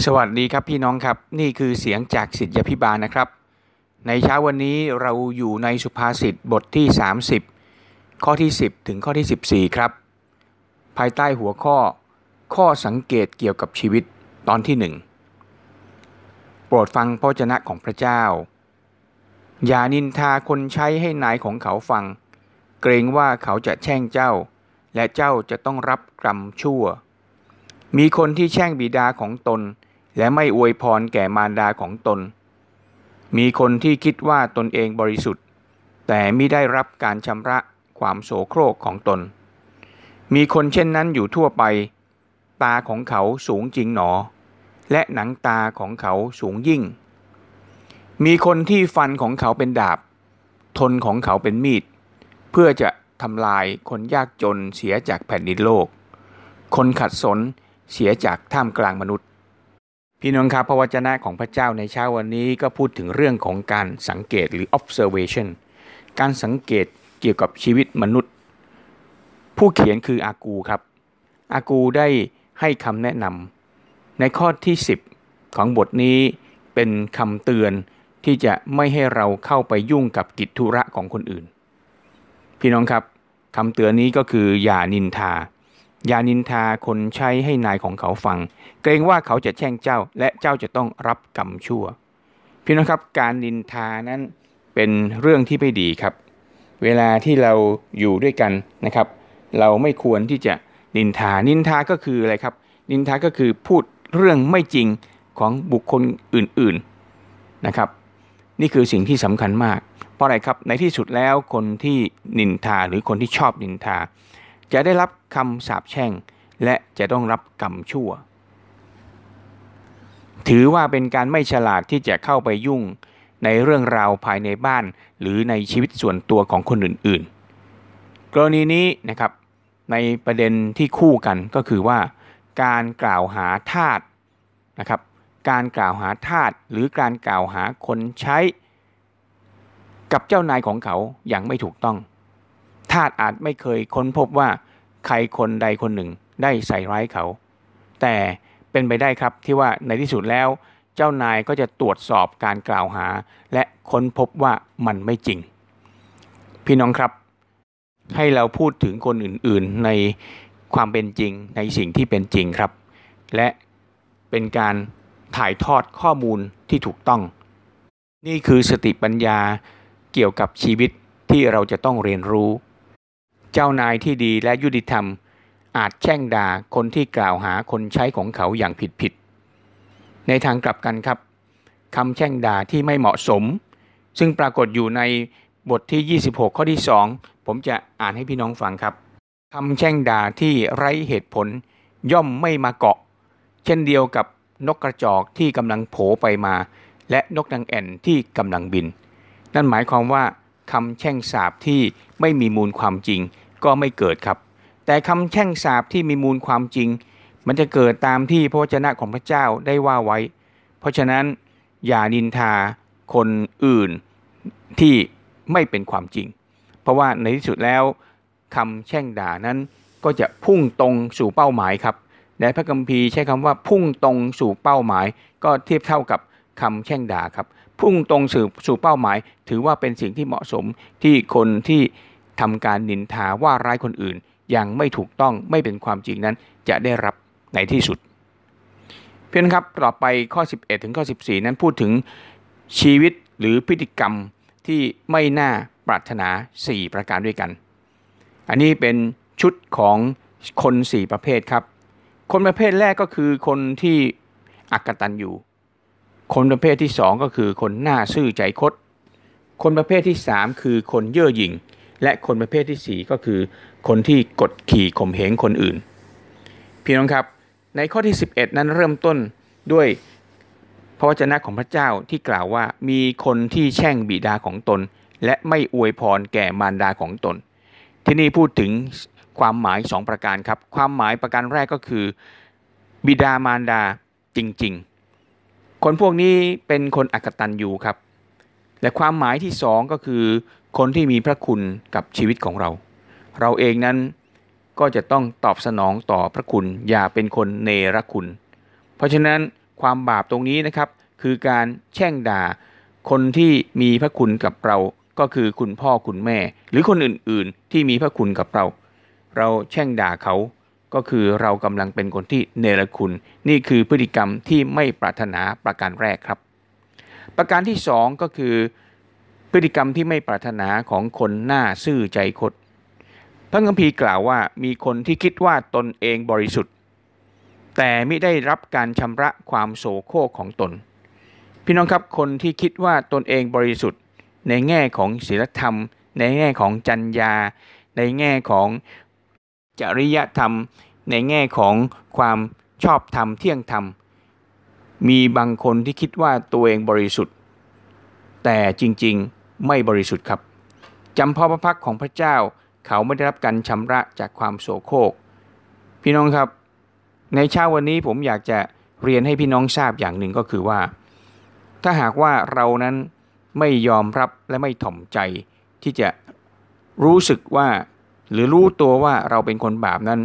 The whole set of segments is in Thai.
สวัสดีครับพี่น้องครับ นี่คือเสียงจากสิทธิพิบาลนะครับ ในเช้าวันนี้เราอยู่ในสุภาษิตบทที่ 30 ข้อที่ 10 ถึงข้อที่ 14 ครับ ภายใต้หัวข้อข้อสังเกตเกี่ยวกับชีวิตตอนที่ 1 โปรดฟังพระวจนะของพระเจ้า อย่านินทาคนใช้ให้นายของเขาฟัง เกรงว่าเขาจะแช่งเจ้า และเจ้าจะต้องรับกรรมชั่ว มีคนที่แช่งบิดาของตน และไม่อวยพรแก่มารดาของตน มีคนที่คิดว่าตนเองบริสุทธิ์ แต่ไม่ได้รับการชำระความโสโครกของตน มีคนเช่นนั้นอยู่ทั่วไป ตาของเขาสูงจริงหนอ และหนังตาของเขาสูงยิ่ง มีคนที่ฟันของเขาเป็นดาบ ทนของเขาเป็นมีด เพื่อจะทำลายคนยากจนเสียจากแผ่นดินโลก คนขัดสน เสียจากท่ามกลางมนุษย์ พี่น้องครับพระวจนะของพระเจ้าในเช้าวันนี้ก็พูดถึงเรื่องของการสังเกตหรือ observation การสังเกตเกี่ยวกับชีวิตมนุษย์ ผู้เขียนคืออากูครับ อากูได้ให้คำแนะนำในข้อที่ 10 ของบทนี้เป็นคำเตือนที่จะไม่ให้เราเข้าไปยุ่งกับกิจธุระของคนอื่น พี่น้องครับคำเตือนนี้ก็คืออย่านินทา อย่านินทาคนใช้ให้นายของเขาฟัง เกรงว่าเขาจะแช่งเจ้า และเจ้าจะต้องรับกรรมชั่ว พี่น้องครับการนินทานั้นเป็นเรื่องที่ไม่ดีครับ เวลาที่เราอยู่ด้วยกันนะครับ เราไม่ควรที่จะนินทานินทาก็คืออะไรครับ นินทาก็คือพูดเรื่องไม่จริงของบุคคลอื่นๆนะครับ นี่คือสิ่งที่สำคัญมาก เพราะอะไรครับในที่สุดแล้วคนที่นินทาหรือคนที่ชอบนินทา จะได้รับคำสาปแช่ง และจะต้องรับกรรมชั่ว ถือว่าเป็นการไม่ฉลาดที่จะเข้าไปยุ่งในเรื่องราวภายในบ้าน หรือในชีวิตส่วนตัวของคนอื่น ๆ กรณีนี้นะครับในประเด็นที่คู่กันก็คือว่า การกล่าวหาทาสนะครับ การกล่าวหาทาสหรือการกล่าวหาคนใช้ กับเจ้านายของเขาอย่างไม่ถูกต้อง ทาสอาจไม่เคยค้นพบว่าใครคนใดคนหนึ่งได้ใส่ร้ายเขา แต่เป็นไปได้ครับที่ว่าในที่สุดแล้ว เจ้านายก็จะตรวจสอบการกล่าวหา และค้นพบว่ามันไม่จริง พี่น้องครับ ให้เราพูดถึงคนอื่นๆในความเป็นจริงในสิ่งที่เป็นจริงครับ และเป็นการถ่ายทอดข้อมูลที่ถูกต้อง นี่คือสติปัญญาเกี่ยวกับชีวิตที่เราจะต้องเรียนรู้ เจ้านายที่ดีและยุติธรรม อาจแช่งด่าคนที่กล่าวหาคนใช้ของเขาอย่างผิดๆในทางกลับกันครับคำแช่งด่าที่ไม่เหมาะสม ซึ่งปรากฏอยู่ในบทที่ 26 ข้อที่ 2 ผมจะอ่านให้พี่น้องฟังครับคำแช่งด่าที่ไร้เหตุผลย่อมไม่มาเกาะ เช่นเดียวกับนกกระจอกที่กำลังโผไปมา และนกนางแอ่นที่กำลังบิน นั่นหมายความว่าคำแช่งสาบที่ไม่มีมูลความจริง ก็ไม่เกิดครับ แต่คำแช่งสาบที่มีมูลความจริง มันจะเกิดตามที่พระวจนะของพระเจ้าได้ว่าไว้ เพราะฉะนั้นอย่านินทาคนอื่นที่ไม่เป็นความจริง เพราะว่าในที่สุดแล้วคำแช่งด่านั้นก็จะพุ่งตรงสู่เป้าหมายครับและพระคัมภีร์ใช้คำว่าพุ่งตรงสู่เป้าหมาย ก็เทียบเท่ากับคำแช่งด่าครับ พุ่งตรงสู่สู่เป้าหมาย ถือว่าเป็นสิ่งที่เหมาะสมที่คนที่ ทำการนินทาว่าร้ายคนอื่น อย่างไม่ถูกต้องไม่เป็นความจริงนั้น จะได้รับในที่สุด เพื่อนครับต่อไปข้อ 11 ถึงข้อ 14 นั้นพูดถึงชีวิตหรือพฤติกรรมที่ไม่น่าปรารถนา 4 ประการด้วยกัน อันนี้เป็นชุดของคน 4 ประเภทครับ คนประเภทแรกก็คือคนที่อักตันอยู่ คนประเภทที่ 2 ก็คือคนหน้าซื่อใจคด คนประเภทที่ 3 คือคนเย่อหยิ่ง และคนประเภทที่ 4 ก็คือ คนที่กดขี่ข่มเหงคนอื่น พี่น้องครับ ในข้อที่ 11 นั้นเริ่มต้นด้วยพระวจนะของพระเจ้าที่กล่าวว่ามีคนที่แช่งบิดาของตน และไม่อวยพรแก่มารดาของตน ที่นี่พูดถึงความหมายสองประการครับ ความหมายประการแรกก็คือ บิดามารดาจริง ๆ คนพวกนี้เป็นคนอักตันยูครับ และความหมายที่สองก็คือคนที่มีพระคุณกับชีวิตของเรา เราเองนั้นก็จะต้องตอบสนองต่อพระคุณอย่าเป็นคนเนรคุณ เพราะฉะนั้นความบาปตรงนี้นะครับ คือการแช่งด่า คนที่มีพระคุณกับเรา ก็คือคุณพ่อคุณแม่ หรือคนอื่นๆ ที่มีพระคุณกับเรา เราแช่งด่าเขาก็คือเรากำลังเป็นคนที่เนรคุณ นี่คือพฤติกรรมที่ไม่ปรารถนาประการแรกครับ ประการที่สองก็คือพฤติกรรมที่ไม่ปรารถนาของคนหน้าซื่อใจคดพระคัมภีร์กล่าวว่ามีคนที่คิดว่าตนเองบริสุทธิ์ แต่ไม่ได้รับการชำระความโสโครกของตน พี่น้องครับคนที่คิดว่าตนเองบริสุทธิ์ ในแง่ของศีลธรรม ในแง่ของจัญญา ในแง่ของจริยธรรม ในแง่ของความชอบธรรมเที่ยงธรรม มีบางคนที่คิดว่าตัวเองบริสุทธิ์ แต่จริงๆไม่บริสุทธิ์ครับจำพ่อพระพักของพระเจ้าเขาไม่ได้รับการชำระจากความโสโครกพี่น้องครับ ในเช้าวันนี้ผมอยากจะเรียนให้พี่น้องทราบอย่างหนึ่งก็คือว่า ถ้าหากว่าเรานั้นไม่ยอมรับและไม่ถ่อมใจที่จะรู้สึกว่า หรือรู้ตัวว่าเราเป็นคนบาปนั้น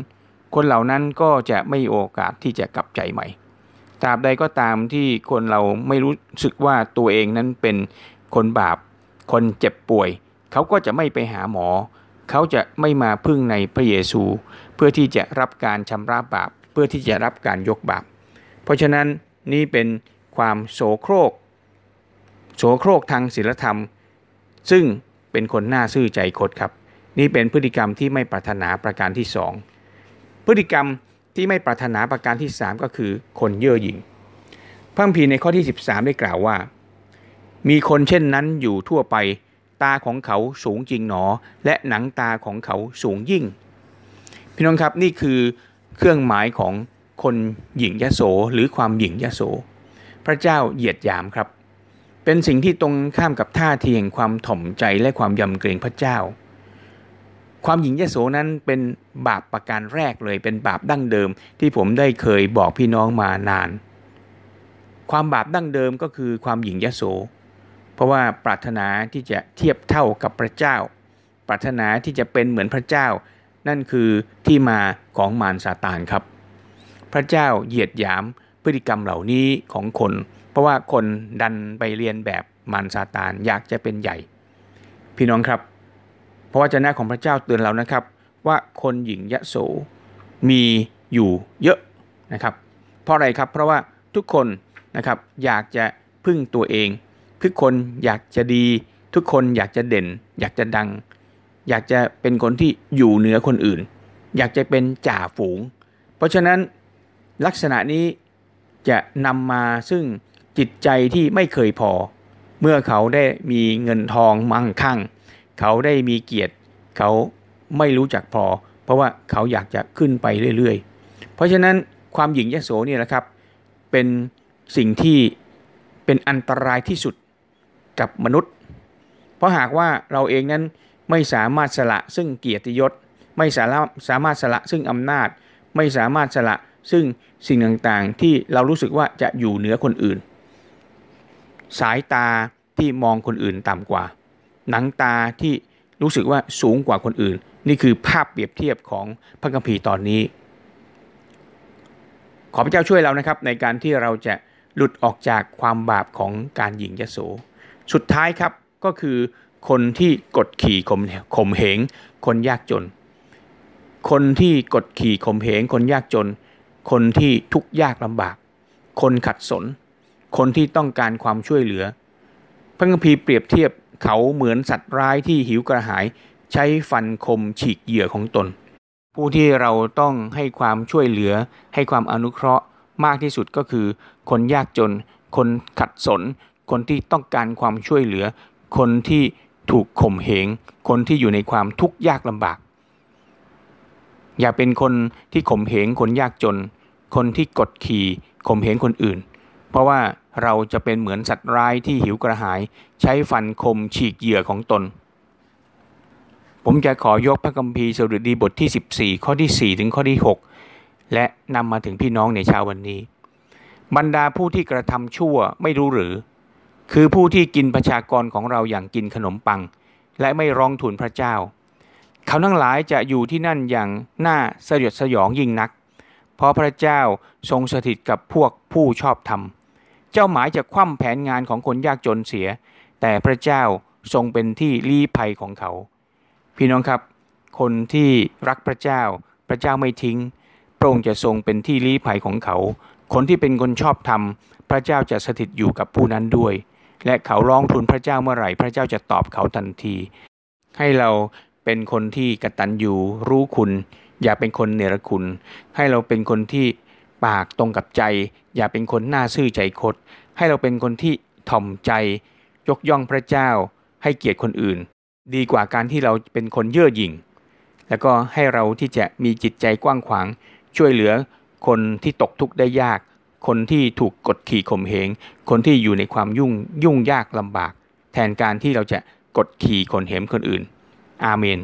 คนเหล่านั้นก็จะไม่โอกาสที่จะกลับใจใหม่ ตราบใดก็ตามที่คนเราไม่รู้สึกว่าตัวเองนั้นเป็นคนบาป คนเจ็บป่วย เขาก็จะไม่ไปหาหมอ เขาจะไม่มาพึ่งในพระเยซู เพื่อที่จะรับการชำระบาป เพื่อที่จะรับการยกบาป เพราะฉะนั้นนี่เป็นความโสโครก โสโครกทางศีลธรรม ซึ่งเป็นคนหน้าซื่อใจคดครับ นี่เป็นพฤติกรรมที่ไม่ปรารถนาประการที่สองพฤติกรรม ที่ไม่ปรารถนาประการที่ 3 ก็คือคนเย่อหยิ่งพระคัมภีในข้อที่ 13 ได้กล่าวว่า มีคนเช่นนั้นอยู่ทั่วไป ตาของเขาสูงจริงหนอ และหนังตาของเขาสูงยิ่ง พี่น้องครับนี่คือเครื่องหมายของคนหญิงยโสหรือความหญิงยโส พระเจ้าเหยียดยามครับ เป็นสิ่งที่ตรงข้ามกับท่าทีแห่งความถ่อมใจและความยำเกรงพระเจ้า ความหญิงยโสนั้นเป็นบาปประการแรกเลย เป็นบาปดั้งเดิมที่ผมได้เคยบอกพี่น้องมานาน ความบาปดั้งเดิมก็คือความหญิงยโส เพราะว่าปรารถนาที่จะเทียบเท่ากับพระเจ้า ปรารถนาที่จะเป็นเหมือนพระเจ้า นั่นคือที่มาของมารซาตานครับ พระเจ้าเหยียดหยามพฤติกรรมเหล่านี้ของคน เพราะว่าคนดันไปเรียนแบบมารซาตานอยากจะเป็นใหญ่ พี่น้องครับ พราะว่าจะหน้าของพระเจ้าเตือนเรานะครับ ว่าคนหญิงยะโสมีอยู่เยอะนะครับ เพราะอะไรครับเพราะว่าทุกคนนะครับอยากจะพึ่งตัวเอง ทุกคนอยากจะดี ทุกคนอยากจะเด่น อยากจะดัง อยากจะเป็นคนที่อยู่เหนือคนอื่น อยากจะเป็นจ่าฝูง เพราะฉะนั้นลักษณะนี้จะนำมาซึ่งจิตใจที่ไม่เคยพอ เมื่อเขาได้มีเงินทองมั่งคั่ง เขาได้มีเกียรติ เขาไม่รู้จักพอ เพราะว่าเขาอยากจะขึ้นไปเรื่อยๆ เพราะฉะนั้นความหยิ่งยโสเนี่ยนะครับ เป็นสิ่งที่เป็นอันตรายที่สุดกับมนุษย์ เพราะหากว่าเราเองนั้นไม่สามารถสละซึ่งเกียรติยศ ไม่สามารถสามารถสละซึ่งอำนาจ ไม่สามารถสละซึ่งสิ่งต่างๆ ที่เรารู้สึกว่าจะอยู่เหนือคนอื่น สายตาที่มองคนอื่นต่ำกว่า หนังตาที่รู้สึกว่าสูงกว่าคนอื่น นี่คือภาพเปรียบเทียบของพระคัมภีร์ตอนนี้ ขอพระเจ้าช่วยเรานะครับในการที่เราจะหลุดออกจากความบาปของการหยิ่งยโส สุดท้ายครับก็คือคนที่กดขี่ข่มข่มเหง คนยากจน คนที่กดขี่ข่มเหง คนยากจน คนที่ทุกข์ยากลำบาก คนขัดสน คนที่ต้องการความช่วยเหลือพระคัมภีร์เปรียบเทียบ เขาเหมือนสัตว์ร้ายที่หิวกระหาย ใช้ฟันคมฉีกเหยื่อของตน ผู้ที่เราต้องให้ความช่วยเหลือ ให้ความอนุเคราะห์มากที่สุดก็คือ คนยากจน คนขัดสน คนที่ต้องการความช่วยเหลือ คนที่ถูกข่มเหง คนที่อยู่ในความทุกข์ยากลำบาก อย่าเป็นคนที่ข่มเหงคนยากจน คนที่กดขี่ข่มเหงคนอื่น เพราะว่า เราจะเป็นเหมือนสัตว์ร้ายที่หิวกระหาย ใช้ฟันคมฉีกเหยื่อของตน ผมจะขอยกพระคัมภีร์สดุดีบทที่ 14 ข้อที่ 4 ถึงข้อที่ 6 และนำมาถึงพี่น้องในเช้าวันนี้ บรรดาผู้ที่กระทำชั่วไม่รู้หรือ คือผู้ที่กินประชากรของเราอย่างกินขนมปัง และไม่ร้องทูลพระเจ้า เขาทั้งหลายจะอยู่ที่นั่นอย่างน่าสยดสยองยิ่งนัก เพราะพระเจ้าทรงสถิตกับพวกผู้ชอบธรรม จ้าหมายจะคว่ำแผนงานของคนยากจนเสีย แต่พระเจ้าทรงเป็นที่ลี้ภัยของเขา พี่น้องครับ คนที่รักพระเจ้า พระเจ้าไม่ทิ้ง พระองค์จะทรงเป็นที่ลี้ภัยของเขา คนที่เป็นคนชอบธรรม พระเจ้าจะสถิตอยู่กับผู้นั้นด้วย และเขาร้องทูลพระเจ้าเมื่อไหร่ พระเจ้าจะตอบเขาทันที ให้เราเป็นคนที่กตัญญูรู้คุณ อย่าเป็นคนเนรคุณ ให้เราเป็นคนที่ ปากตรงกับใจ อย่าเป็นคนหน้าซื่อใจคด ให้เราเป็นคนที่ถ่อมใจ ยกย่องพระเจ้า ให้เกียรติคนอื่น ดีกว่าการที่เราเป็นคนเย่อหยิ่ง แล้วก็ให้เราที่จะมีจิตใจกว้างขวาง ช่วยเหลือคนที่ตกทุกข์ได้ยาก คนที่ถูกกดขี่ข่มเหง คนที่อยู่ในความยุ่งยุ่งยากลำบาก แทนการที่เราจะกดขี่ข่มเหงคนอื่น อาเมน